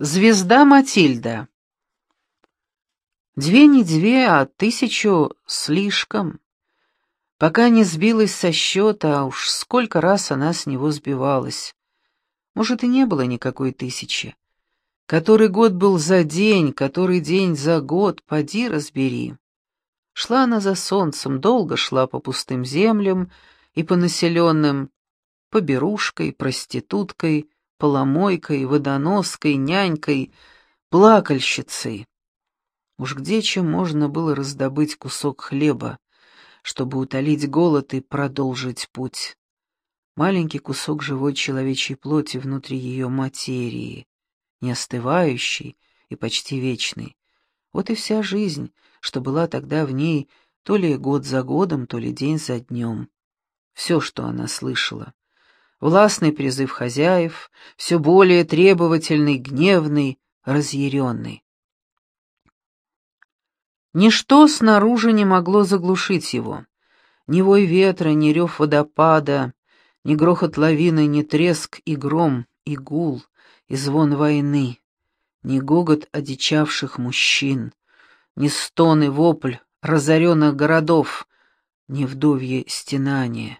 Звезда Матильда. Две не две, а тысячу слишком. Пока не сбилась со счета, а уж сколько раз она с него сбивалась. Может, и не было никакой тысячи. Который год был за день, который день за год, поди разбери. Шла она за солнцем, долго шла по пустым землям и по населенным, по берушкой, проституткой, поломойкой, водоноской, нянькой, плакальщицей. Уж где чем можно было раздобыть кусок хлеба, чтобы утолить голод и продолжить путь. Маленький кусок живой человечьей плоти внутри ее материи, не остывающий и почти вечный. Вот и вся жизнь, что была тогда в ней то ли год за годом, то ли день за днем. Все, что она слышала властный призыв хозяев, все более требовательный, гневный, разъяренный. Ничто снаружи не могло заглушить его. Ни вой ветра, ни рев водопада, ни грохот лавины, ни треск и гром, и гул, и звон войны, ни гогот одичавших мужчин, ни стон и вопль разоренных городов, ни вдовье стенание,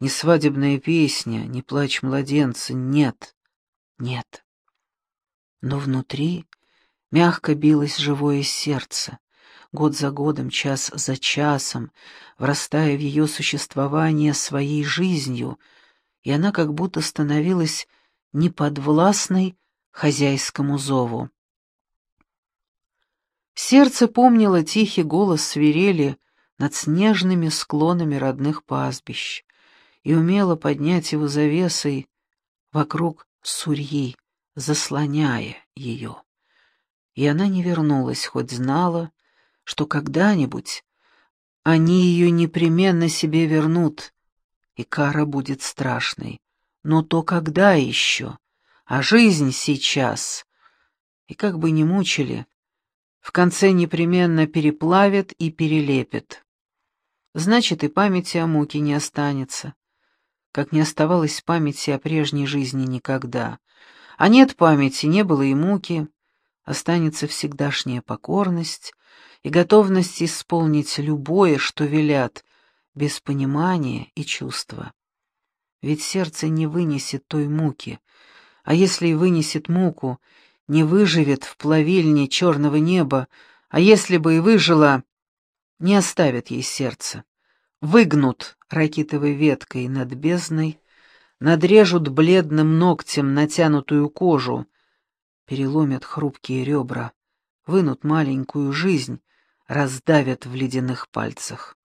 ни свадебная песня, ни плач младенца, нет, нет. Но внутри мягко билось живое сердце, год за годом, час за часом, врастая в ее существование своей жизнью, и она как будто становилась неподвластной хозяйскому зову. Сердце помнило тихий голос свирели над снежными склонами родных пастбищ, и умела поднять его завесой вокруг сурьи, заслоняя ее. И она не вернулась, хоть знала, что когда-нибудь они ее непременно себе вернут, и кара будет страшной. Но то когда еще? А жизнь сейчас. И как бы ни мучили, в конце непременно переплавят и перелепят. Значит, и памяти о муке не останется как не оставалось памяти о прежней жизни никогда. А нет памяти, не было и муки, останется всегдашняя покорность и готовность исполнить любое, что велят, без понимания и чувства. Ведь сердце не вынесет той муки, а если и вынесет муку, не выживет в плавильне черного неба, а если бы и выжила, не оставит ей сердце выгнут ракитовой веткой над бездной, надрежут бледным ногтем натянутую кожу, переломят хрупкие ребра, вынут маленькую жизнь, раздавят в ледяных пальцах.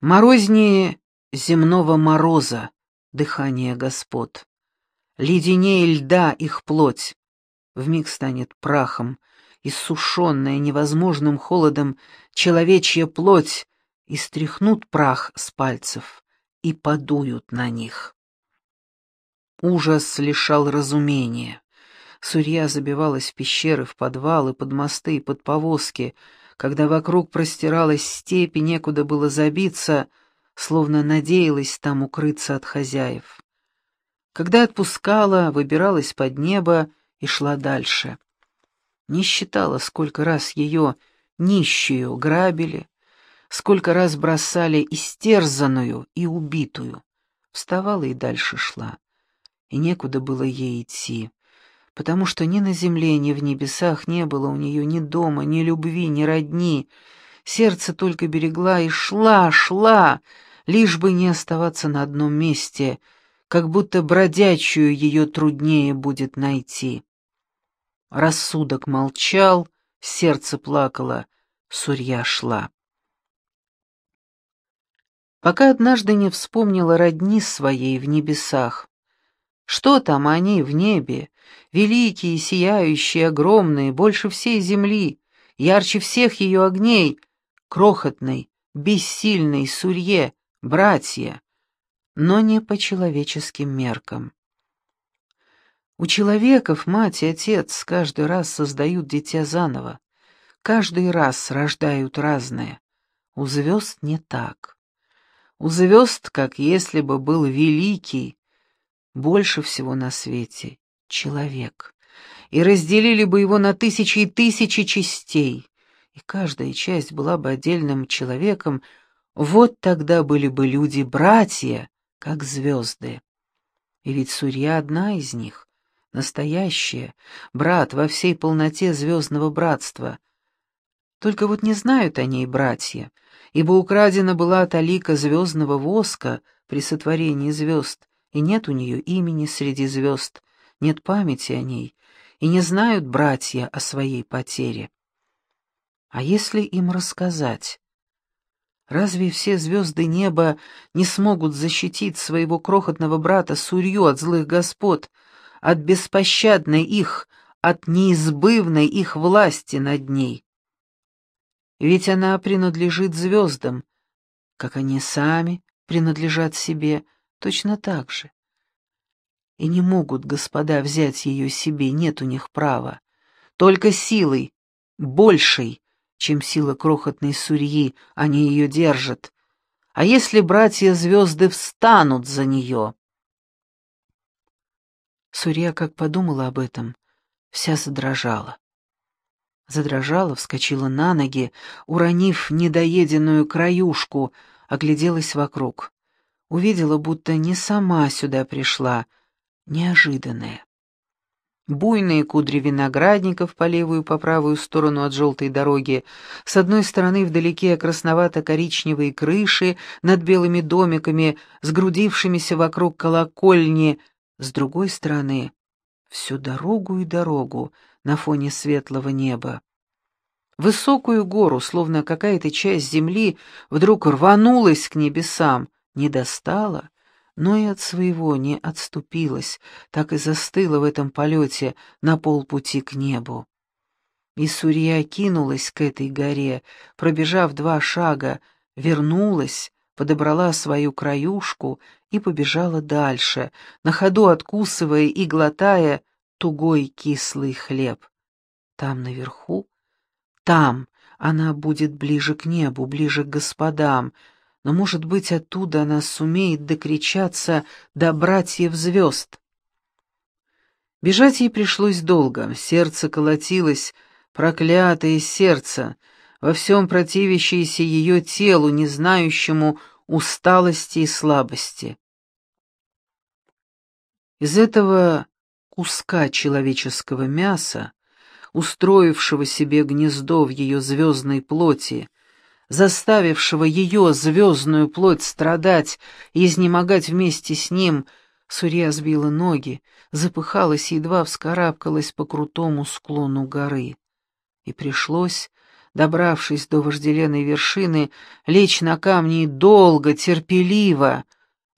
Морознее земного мороза дыхание господ, леденее льда их плоть, вмиг станет прахом, иссушенная невозможным холодом человечья плоть, и стряхнут прах с пальцев и подуют на них. Ужас лишал разумения. Сурья забивалась в пещеры, в подвалы, под мосты под повозки, когда вокруг простиралась степь и некуда было забиться, словно надеялась там укрыться от хозяев. Когда отпускала, выбиралась под небо и шла дальше. Не считала, сколько раз ее, нищую, грабили, сколько раз бросали истерзанную и убитую. Вставала и дальше шла. И некуда было ей идти, потому что ни на земле, ни в небесах не было у нее ни дома, ни любви, ни родни. Сердце только берегла и шла, шла, лишь бы не оставаться на одном месте, как будто бродячую ее труднее будет найти. Рассудок молчал, сердце плакало, сурья шла. Пока однажды не вспомнила родни своей в небесах. Что там они в небе, великие, сияющие, огромные, больше всей земли, ярче всех ее огней, крохотной, бессильной сурье, братья, но не по человеческим меркам. У человеков мать и отец каждый раз создают дитя заново, каждый раз рождают разное. У звезд не так. У звезд, как если бы был великий, больше всего на свете — человек, и разделили бы его на тысячи и тысячи частей, и каждая часть была бы отдельным человеком, вот тогда были бы люди-братья, как звезды. И ведь Сурья одна из них, настоящая, брат во всей полноте звездного братства. Только вот не знают о ней братья, ибо украдена была талика звездного воска при сотворении звезд, и нет у нее имени среди звезд, нет памяти о ней, и не знают братья о своей потере. А если им рассказать? Разве все звезды неба не смогут защитить своего крохотного брата Сурью от злых господ, от беспощадной их, от неизбывной их власти над ней? Ведь она принадлежит звездам, как они сами принадлежат себе, точно так же. И не могут господа взять ее себе, нет у них права. Только силой, большей, чем сила крохотной сурьи, они ее держат. А если братья-звезды встанут за нее? Сурья, как подумала об этом, вся задрожала. Задрожала, вскочила на ноги, уронив недоеденную краюшку, огляделась вокруг. Увидела, будто не сама сюда пришла, неожиданное. Буйные кудри виноградников по левую и по правую сторону от желтой дороги. С одной стороны вдалеке красновато-коричневые крыши над белыми домиками, сгрудившимися вокруг колокольни. С другой стороны всю дорогу и дорогу на фоне светлого неба. Высокую гору, словно какая-то часть земли, вдруг рванулась к небесам, не достала, но и от своего не отступилась, так и застыла в этом полете на полпути к небу. И Сурья кинулась к этой горе, пробежав два шага, вернулась, подобрала свою краюшку и побежала дальше, на ходу откусывая и глотая тугой кислый хлеб. Там наверху, там. Она будет ближе к небу, ближе к господам, но, может быть, оттуда она сумеет докричаться до братьев звезд. Бежать ей пришлось долго, сердце колотилось, проклятое сердце, во всем противящееся ее телу, не знающему усталости и слабости. Из этого куска человеческого мяса, устроившего себе гнездо в ее звездной плоти, заставившего ее звездную плоть страдать и изнемогать вместе с ним, Сурья сбила ноги, запыхалась и едва вскарабкалась по крутому склону горы. И пришлось, добравшись до вожделенной вершины, лечь на камни и долго, терпеливо,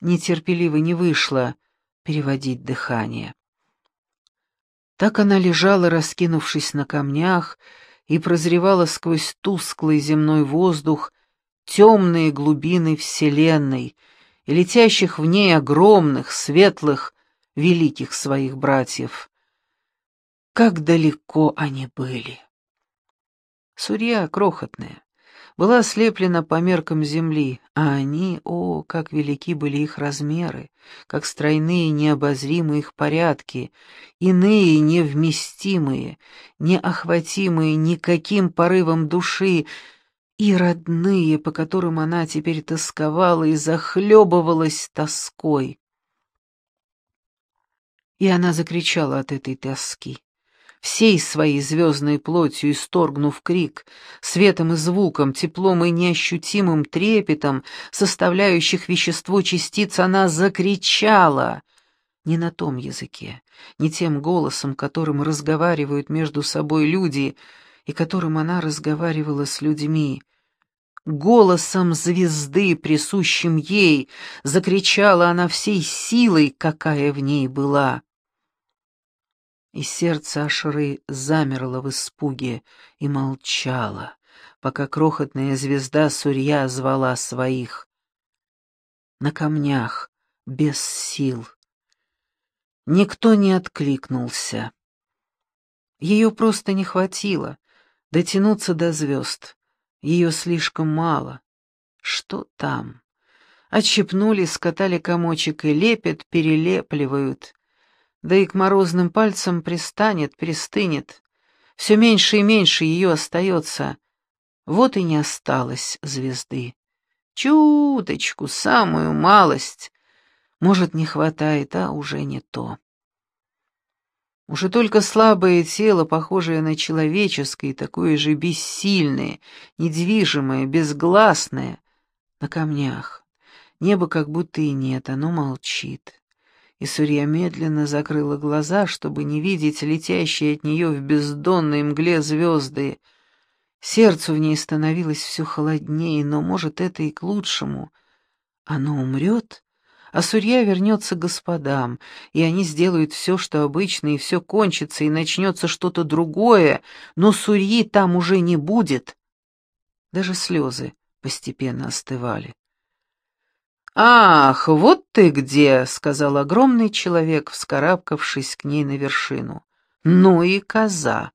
нетерпеливо не вышло, переводить дыхание. Так она лежала, раскинувшись на камнях, и прозревала сквозь тусклый земной воздух темные глубины Вселенной и летящих в ней огромных, светлых, великих своих братьев. Как далеко они были! Сурья крохотная, была ослеплена по меркам земли, а они, о, как велики были их размеры, как стройные необозримые их порядки, иные невместимые, неохватимые никаким порывом души, и родные, по которым она теперь тосковала и захлебывалась тоской. И она закричала от этой тоски всей своей звездной плотью исторгнув крик, светом и звуком, теплом и неощутимым трепетом, составляющих вещество частиц, она закричала. Не на том языке, не тем голосом, которым разговаривают между собой люди, и которым она разговаривала с людьми. Голосом звезды, присущим ей, закричала она всей силой, какая в ней была и сердце Ашры замерло в испуге и молчало, пока крохотная звезда Сурья звала своих. На камнях, без сил. Никто не откликнулся. Ее просто не хватило дотянуться до звезд. Ее слишком мало. Что там? Отщипнули, скатали комочек и лепят, перелепливают. Да и к морозным пальцам пристанет, пристынет. Все меньше и меньше ее остается. Вот и не осталось звезды. Чуточку, самую малость. Может, не хватает, а уже не то. Уже только слабое тело, похожее на человеческое, такое же бессильное, недвижимое, безгласное, на камнях. Небо как будто и нет, оно молчит. И Сурья медленно закрыла глаза, чтобы не видеть летящие от нее в бездонной мгле звезды. Сердцу в ней становилось все холоднее, но, может, это и к лучшему. Оно умрет, а Сурья вернется к господам, и они сделают все, что обычно, и все кончится, и начнется что-то другое, но Сурьи там уже не будет. Даже слезы постепенно остывали. «Ах, вот ты где!» — сказал огромный человек, вскарабкавшись к ней на вершину. «Ну и коза!»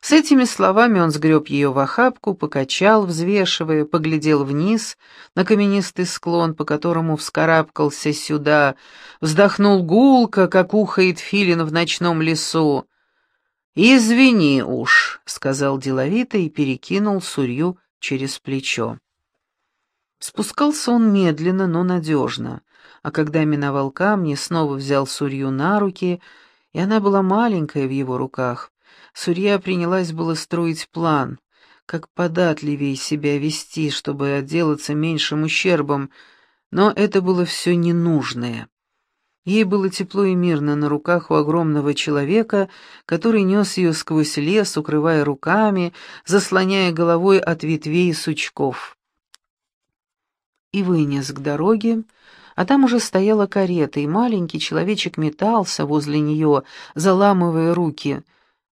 С этими словами он сгреб ее в охапку, покачал, взвешивая, поглядел вниз на каменистый склон, по которому вскарабкался сюда, вздохнул гулко, как ухает филин в ночном лесу. «Извини уж», — сказал деловито и перекинул сурью через плечо. Спускался он медленно, но надежно, а когда миновал камни, снова взял Сурью на руки, и она была маленькая в его руках. Сурья принялась было строить план, как податливее себя вести, чтобы отделаться меньшим ущербом, но это было все ненужное. Ей было тепло и мирно на руках у огромного человека, который нес ее сквозь лес, укрывая руками, заслоняя головой от ветвей и сучков и вынес к дороге, а там уже стояла карета, и маленький человечек метался возле нее, заламывая руки.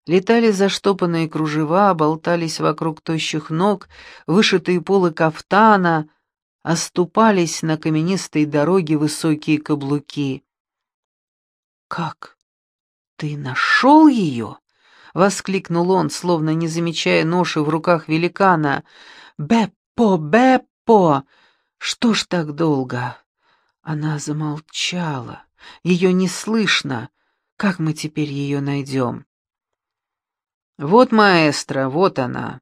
Летали заштопанные кружева, болтались вокруг тощих ног, вышитые полы кафтана, оступались на каменистой дороге высокие каблуки. «Как? Ты нашел ее?» — воскликнул он, словно не замечая ноши в руках великана. «Беппо, Беппо!» Что ж так долго? Она замолчала. Ее не слышно. Как мы теперь ее найдем? Вот маэстро, вот она.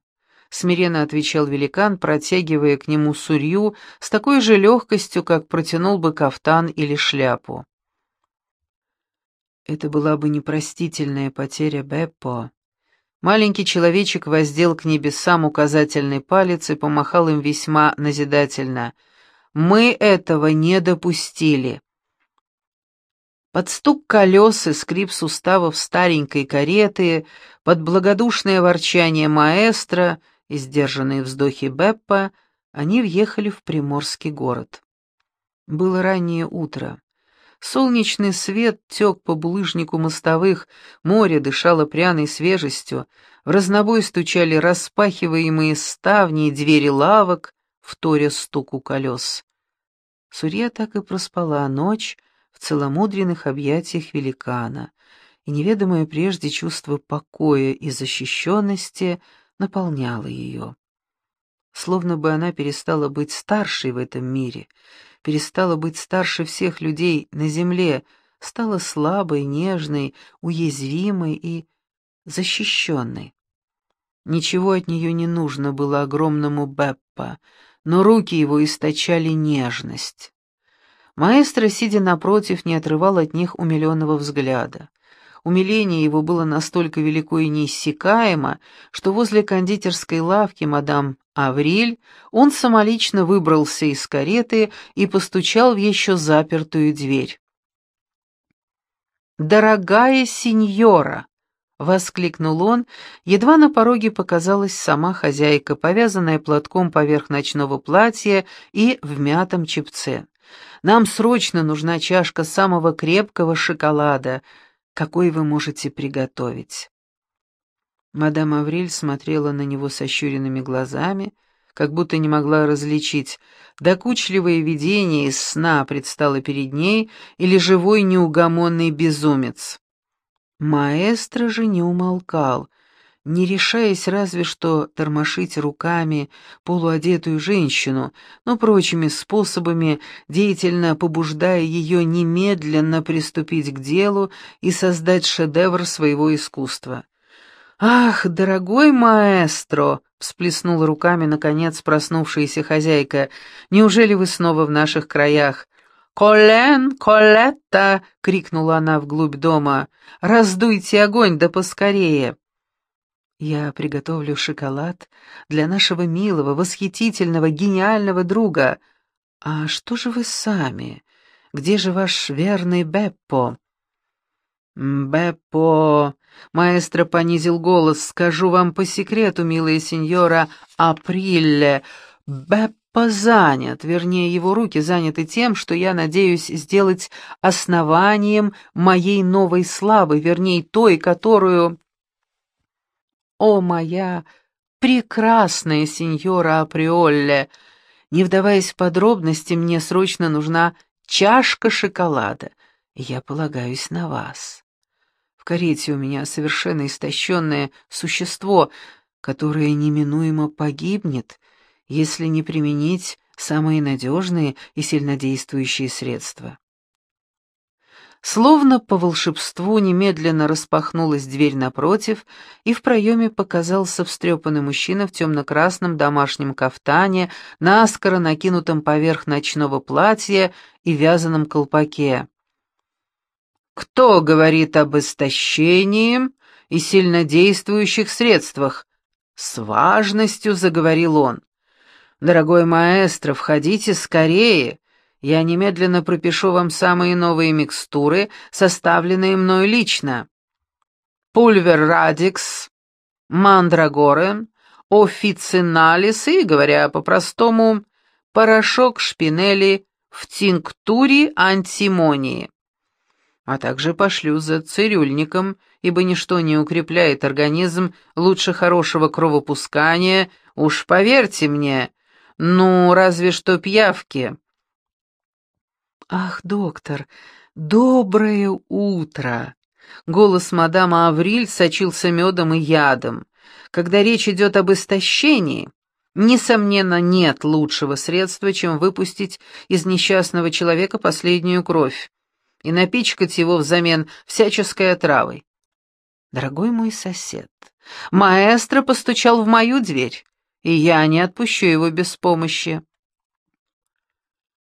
Смиренно отвечал великан, протягивая к нему сурью с такой же легкостью, как протянул бы кафтан или шляпу. Это была бы непростительная потеря Беппо. Маленький человечек воздел к небесам указательный палец и помахал им весьма назидательно. «Мы этого не допустили». Под стук колес и скрип суставов старенькой кареты, под благодушное ворчание маэстро и сдержанные вздохи Беппа, они въехали в приморский город. Было раннее утро. Солнечный свет тек по булыжнику мостовых, море дышало пряной свежестью, в разнобой стучали распахиваемые ставни и двери лавок, вторя стуку колес. Сурья так и проспала ночь в целомудренных объятиях великана, и неведомое прежде чувство покоя и защищенности наполняло ее. Словно бы она перестала быть старшей в этом мире — перестала быть старше всех людей на земле, стала слабой, нежной, уязвимой и защищенной. Ничего от нее не нужно было огромному Беппа, но руки его источали нежность. Маэстро, сидя напротив, не отрывал от них умиленного взгляда. Умиление его было настолько велико и неиссякаемо, что возле кондитерской лавки мадам Авриль он самолично выбрался из кареты и постучал в еще запертую дверь. «Дорогая сеньора!» — воскликнул он, едва на пороге показалась сама хозяйка, повязанная платком поверх ночного платья и в мятом чепце. «Нам срочно нужна чашка самого крепкого шоколада, какой вы можете приготовить?» Мадам Авриль смотрела на него сощуренными глазами, как будто не могла различить, докучливое видение из сна предстало перед ней или живой неугомонный безумец. Маэстро же не умолкал, не решаясь разве что тормошить руками полуодетую женщину, но прочими способами, деятельно побуждая ее немедленно приступить к делу и создать шедевр своего искусства. «Ах, дорогой маэстро!» — всплеснула руками, наконец, проснувшаяся хозяйка. «Неужели вы снова в наших краях?» «Колен, Колетта!» — крикнула она вглубь дома. «Раздуйте огонь, да поскорее!» «Я приготовлю шоколад для нашего милого, восхитительного, гениального друга. А что же вы сами? Где же ваш верный Беппо?» «Беппо...» — маэстро понизил голос. «Скажу вам по секрету, милая сеньора Априлле. Беппо занят, вернее, его руки заняты тем, что я надеюсь сделать основанием моей новой славы, вернее, той, которую...» «О, моя прекрасная сеньора Априолле!» Не вдаваясь в подробности, мне срочно нужна чашка шоколада, я полагаюсь на вас. Карете у меня совершенно истощенное существо, которое неминуемо погибнет, если не применить самые надежные и сильнодействующие средства. Словно по волшебству немедленно распахнулась дверь напротив, и в проеме показался встрепанный мужчина в темно-красном домашнем кафтане, наскоро накинутом поверх ночного платья и вязаном колпаке. «Кто говорит об истощении и сильнодействующих средствах?» С важностью заговорил он. «Дорогой маэстро, входите скорее!» Я немедленно пропишу вам самые новые микстуры, составленные мною лично. Пульвер Радикс, Мандрагоре, Официналис и, говоря по-простому, порошок шпинели в тинктуре антимонии. А также пошлю за цирюльником, ибо ничто не укрепляет организм лучше хорошего кровопускания, уж поверьте мне, ну, разве что пьявки. «Ах, доктор, доброе утро!» Голос мадама Авриль сочился медом и ядом. Когда речь идет об истощении, несомненно, нет лучшего средства, чем выпустить из несчастного человека последнюю кровь и напичкать его взамен всяческой отравой. Дорогой мой сосед, маэстро постучал в мою дверь, и я не отпущу его без помощи.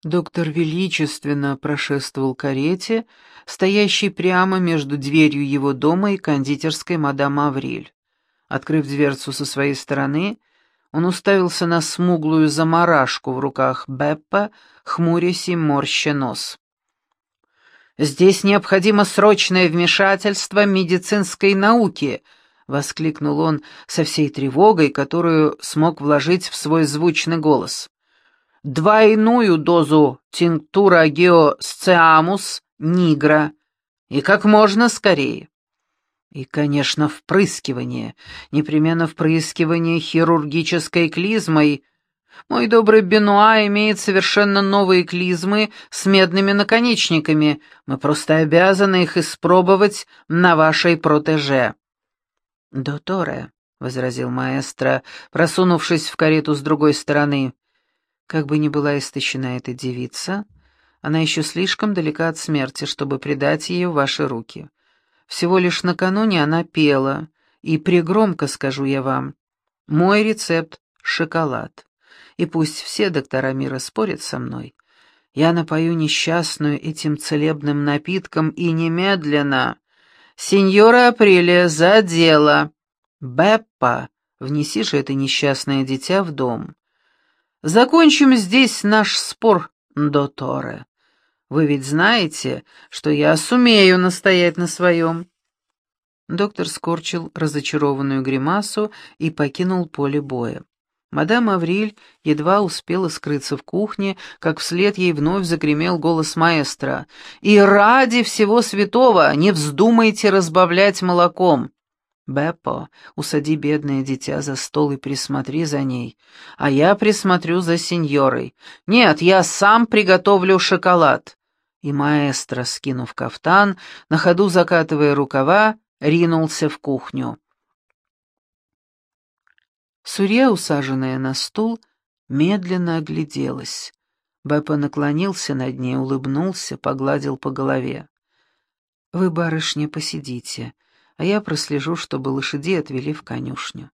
Доктор величественно прошествовал карете, стоящей прямо между дверью его дома и кондитерской мадам Авриль. Открыв дверцу со своей стороны, он уставился на смуглую заморашку в руках Беппа, хмурясь и морща нос. «Здесь необходимо срочное вмешательство медицинской науки», — воскликнул он со всей тревогой, которую смог вложить в свой звучный голос двойную дозу тинктура геосциамус нигра и как можно скорее. И, конечно, впрыскивание, непременно впрыскивание хирургической клизмой. Мой добрый Бенуа имеет совершенно новые клизмы с медными наконечниками. Мы просто обязаны их испробовать на вашей протеже. «Доторе», — возразил маэстро, просунувшись в карету с другой стороны, — как бы ни была истощена эта девица, она еще слишком далека от смерти, чтобы предать ее в ваши руки. Всего лишь накануне она пела, и пригромко скажу я вам, мой рецепт — шоколад. И пусть все доктора мира спорят со мной, я напою несчастную этим целебным напитком и немедленно. Сеньора Апрелия, за дело! Беппа, внеси же это несчастное дитя в дом. Закончим здесь наш спор, доторе. Вы ведь знаете, что я сумею настоять на своем». Доктор скорчил разочарованную гримасу и покинул поле боя. Мадам Авриль едва успела скрыться в кухне, как вслед ей вновь загремел голос маэстро. «И ради всего святого не вздумайте разбавлять молоком!» «Беппо, усади бедное дитя за стол и присмотри за ней, а я присмотрю за сеньорой. Нет, я сам приготовлю шоколад». И маэстро, скинув кафтан, на ходу закатывая рукава, ринулся в кухню. Сурья, усаженная на стул, медленно огляделась. Беппа наклонился над ней, улыбнулся, погладил по голове. «Вы, барышня, посидите, а я прослежу, чтобы лошадей отвели в конюшню.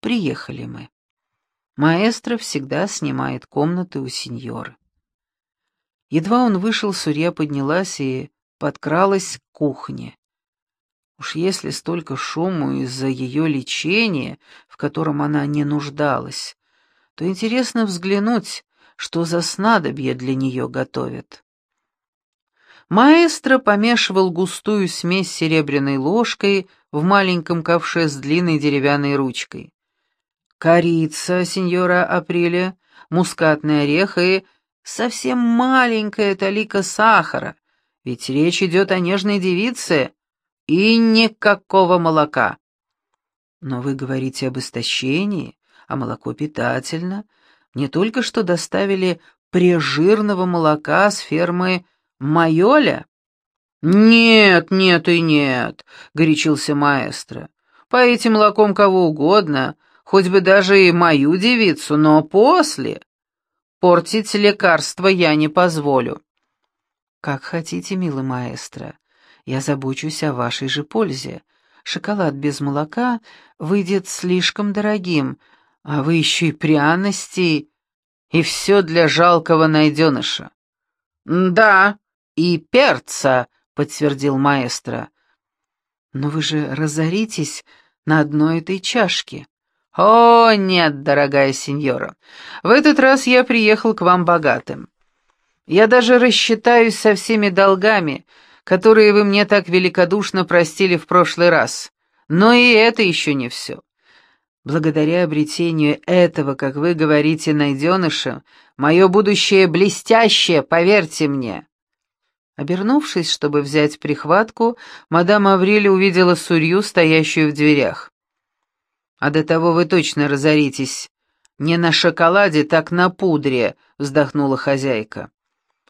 Приехали мы. Маэстро всегда снимает комнаты у сеньоры». Едва он вышел, Сурья поднялась и подкралась к кухне. Уж если столько шуму из-за ее лечения, в котором она не нуждалась, то интересно взглянуть, что за снадобье для нее готовят. Маэстро помешивал густую смесь серебряной ложкой в маленьком ковше с длинной деревянной ручкой. Корица, сеньора Апреля, мускатный орех и совсем маленькая талика сахара, ведь речь идет о нежной девице, и никакого молока. Но вы говорите об истощении, а молоко питательно, мне только что доставили прежирного молока с фермы Майоля. «Нет, нет и нет», — горячился маэстро. «Поите молоком кого угодно, хоть бы даже и мою девицу, но после. Портить лекарство я не позволю». «Как хотите, милый маэстро. Я забочусь о вашей же пользе. Шоколад без молока выйдет слишком дорогим, а вы еще и пряности, и все для жалкого найденыша. «Да, и перца», — подтвердил маэстро. «Но вы же разоритесь на одной этой чашке». «О, нет, дорогая сеньора, в этот раз я приехал к вам богатым. Я даже рассчитаюсь со всеми долгами, которые вы мне так великодушно простили в прошлый раз. Но и это еще не все. Благодаря обретению этого, как вы говорите, найденыша, мое будущее блестящее, поверьте мне». Обернувшись, чтобы взять прихватку, мадам Авриль увидела Сурью, стоящую в дверях. «А до того вы точно разоритесь. Не на шоколаде, так на пудре», — вздохнула хозяйка.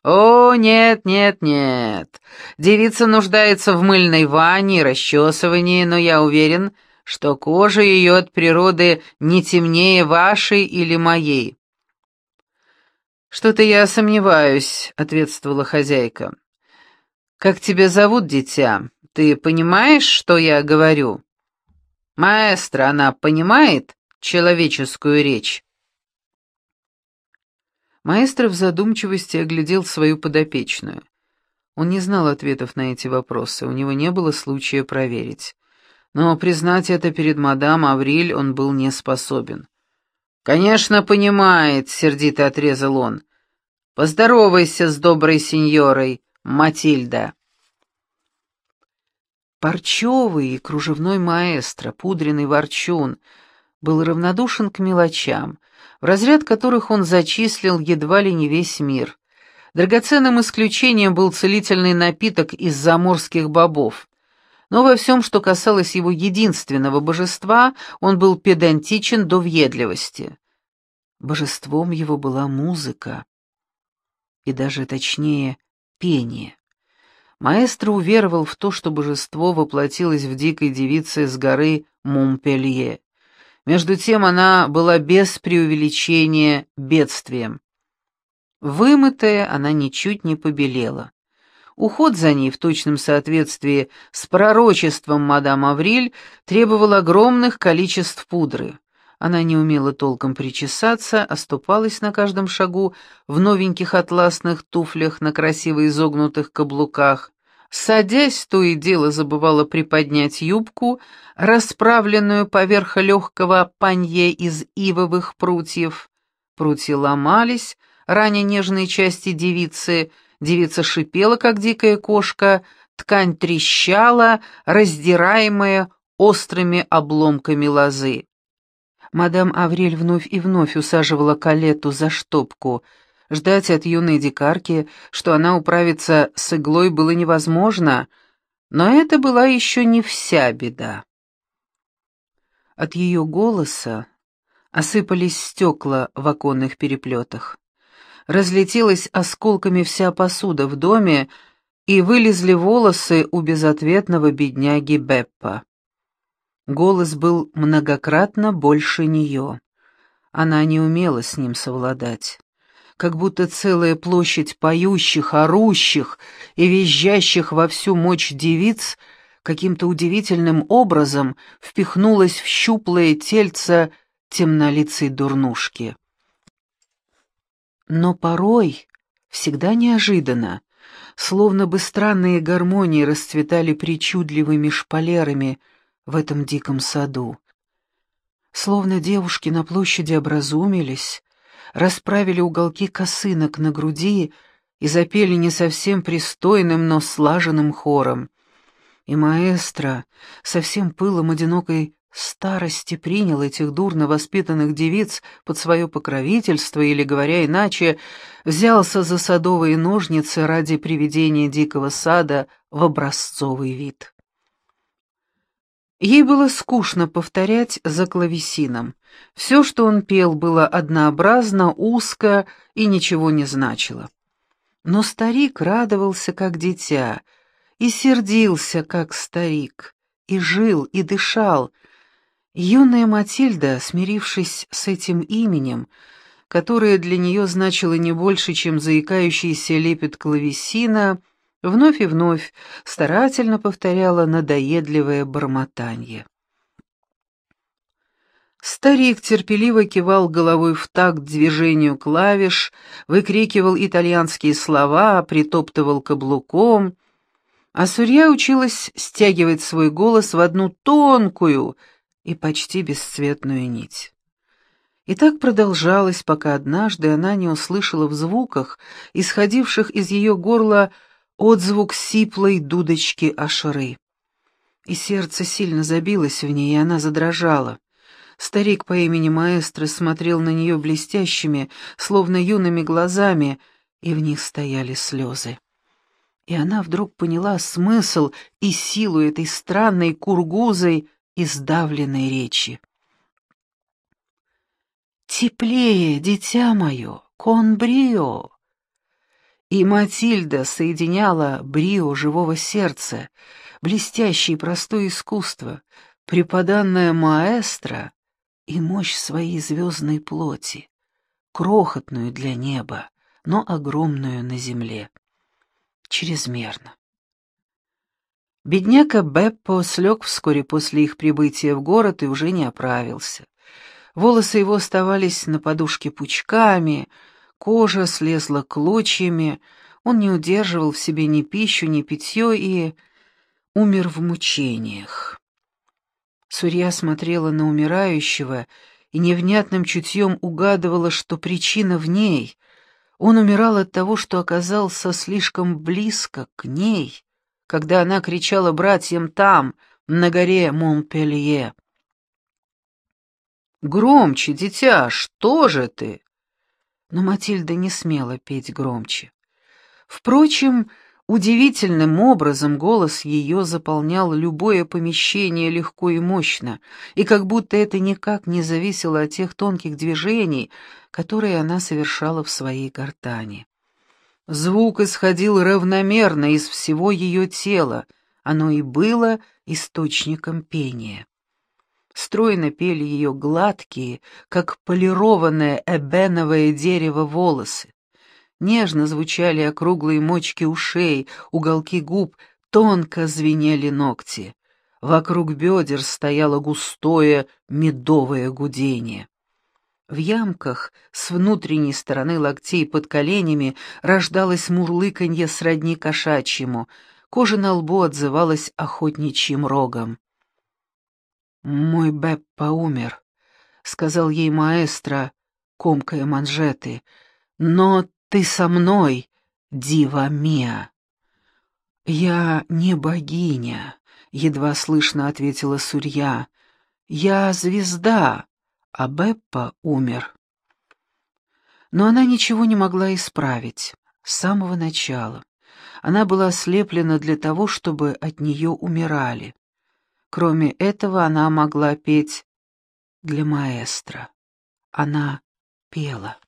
«О, нет, нет, нет. Девица нуждается в мыльной ванне и расчесывании, но я уверен, что кожа ее от природы не темнее вашей или моей. «Что-то я сомневаюсь», — ответствовала хозяйка. «Как тебя зовут, дитя? Ты понимаешь, что я говорю?» «Маэстро, она понимает человеческую речь?» Маэстро в задумчивости оглядел свою подопечную. Он не знал ответов на эти вопросы, у него не было случая проверить но признать это перед мадам Авриль он был не способен. «Конечно, понимает», — сердито отрезал он. «Поздоровайся с доброй сеньорой, Матильда». Парчевый и кружевной маэстро, пудренный ворчун, был равнодушен к мелочам, в разряд которых он зачислил едва ли не весь мир. Драгоценным исключением был целительный напиток из заморских бобов но во всем, что касалось его единственного божества, он был педантичен до въедливости. Божеством его была музыка, и даже точнее пение. Маэстро уверовал в то, что божество воплотилось в дикой девице с горы Мумпелье. Между тем она была без преувеличения бедствием. Вымытая, она ничуть не побелела. Уход за ней в точном соответствии с пророчеством мадам Авриль требовал огромных количеств пудры. Она не умела толком причесаться, оступалась на каждом шагу в новеньких атласных туфлях на красиво изогнутых каблуках. Садясь, то и дело забывала приподнять юбку, расправленную поверх легкого панье из ивовых прутьев. Прутья ломались, раня нежные части девицы — Девица шипела, как дикая кошка, ткань трещала, раздираемая острыми обломками лозы. Мадам Аврель вновь и вновь усаживала Калетту за штопку. Ждать от юной дикарки, что она управится с иглой, было невозможно, но это была еще не вся беда. От ее голоса осыпались стекла в оконных переплетах разлетелась осколками вся посуда в доме, и вылезли волосы у безответного бедняги Беппа. Голос был многократно больше нее. Она не умела с ним совладать. Как будто целая площадь поющих, орущих и визжащих во всю мощь девиц каким-то удивительным образом впихнулась в щуплое тельце темнолицей дурнушки. Но порой, всегда неожиданно, словно бы странные гармонии расцветали причудливыми шпалерами в этом диком саду. Словно девушки на площади образумились, расправили уголки косынок на груди и запели не совсем пристойным, но слаженным хором. И маэстро со всем пылом одинокой старости принял этих дурно воспитанных девиц под свое покровительство или, говоря иначе, взялся за садовые ножницы ради приведения дикого сада в образцовый вид. Ей было скучно повторять за клавесином. Все, что он пел, было однообразно, узко и ничего не значило. Но старик радовался, как дитя, и сердился, как старик, и жил, и дышал — Юная Матильда, смирившись с этим именем, которое для нее значило не больше, чем заикающийся лепет клавесина, вновь и вновь старательно повторяла надоедливое бормотанье. Старик терпеливо кивал головой в такт движению клавиш, выкрикивал итальянские слова, притоптывал каблуком, а Сурья училась стягивать свой голос в одну тонкую — и почти бесцветную нить. И так продолжалось, пока однажды она не услышала в звуках, исходивших из ее горла, отзвук сиплой дудочки Ашры. И сердце сильно забилось в ней, и она задрожала. Старик по имени Маэстро смотрел на нее блестящими, словно юными глазами, и в них стояли слезы. И она вдруг поняла смысл и силу этой странной кургузой, издавленной речи. «Теплее, дитя мое, кон брио!» И Матильда соединяла брио живого сердца, блестящее и простое искусство, преподанное маэстро и мощь своей звездной плоти, крохотную для неба, но огромную на земле. Чрезмерно. Бедняка Беппо слег вскоре после их прибытия в город и уже не оправился. Волосы его оставались на подушке пучками, кожа слезла клочьями, он не удерживал в себе ни пищу, ни питье и умер в мучениях. Сурья смотрела на умирающего и невнятным чутьем угадывала, что причина в ней. Он умирал от того, что оказался слишком близко к ней когда она кричала братьям там, на горе Монпелье. «Громче, дитя, что же ты?» Но Матильда не смела петь громче. Впрочем, удивительным образом голос ее заполнял любое помещение легко и мощно, и как будто это никак не зависело от тех тонких движений, которые она совершала в своей гортани. Звук исходил равномерно из всего ее тела, оно и было источником пения. Стройно пели ее гладкие, как полированное эбеновое дерево волосы. Нежно звучали округлые мочки ушей, уголки губ, тонко звенели ногти. Вокруг бедер стояло густое медовое гудение. В ямках с внутренней стороны локтей под коленями рождалось мурлыканье сродни кошачьему, кожа на лбу отзывалась охотничьим рогом. «Мой Беппа умер», — сказал ей маэстро, комкая манжеты, — «но ты со мной, дива Мия». «Я не богиня», — едва слышно ответила Сурья. «Я звезда, а Беппа умер. Но она ничего не могла исправить с самого начала. Она была ослеплена для того, чтобы от нее умирали. Кроме этого, она могла петь для маэстро. Она пела.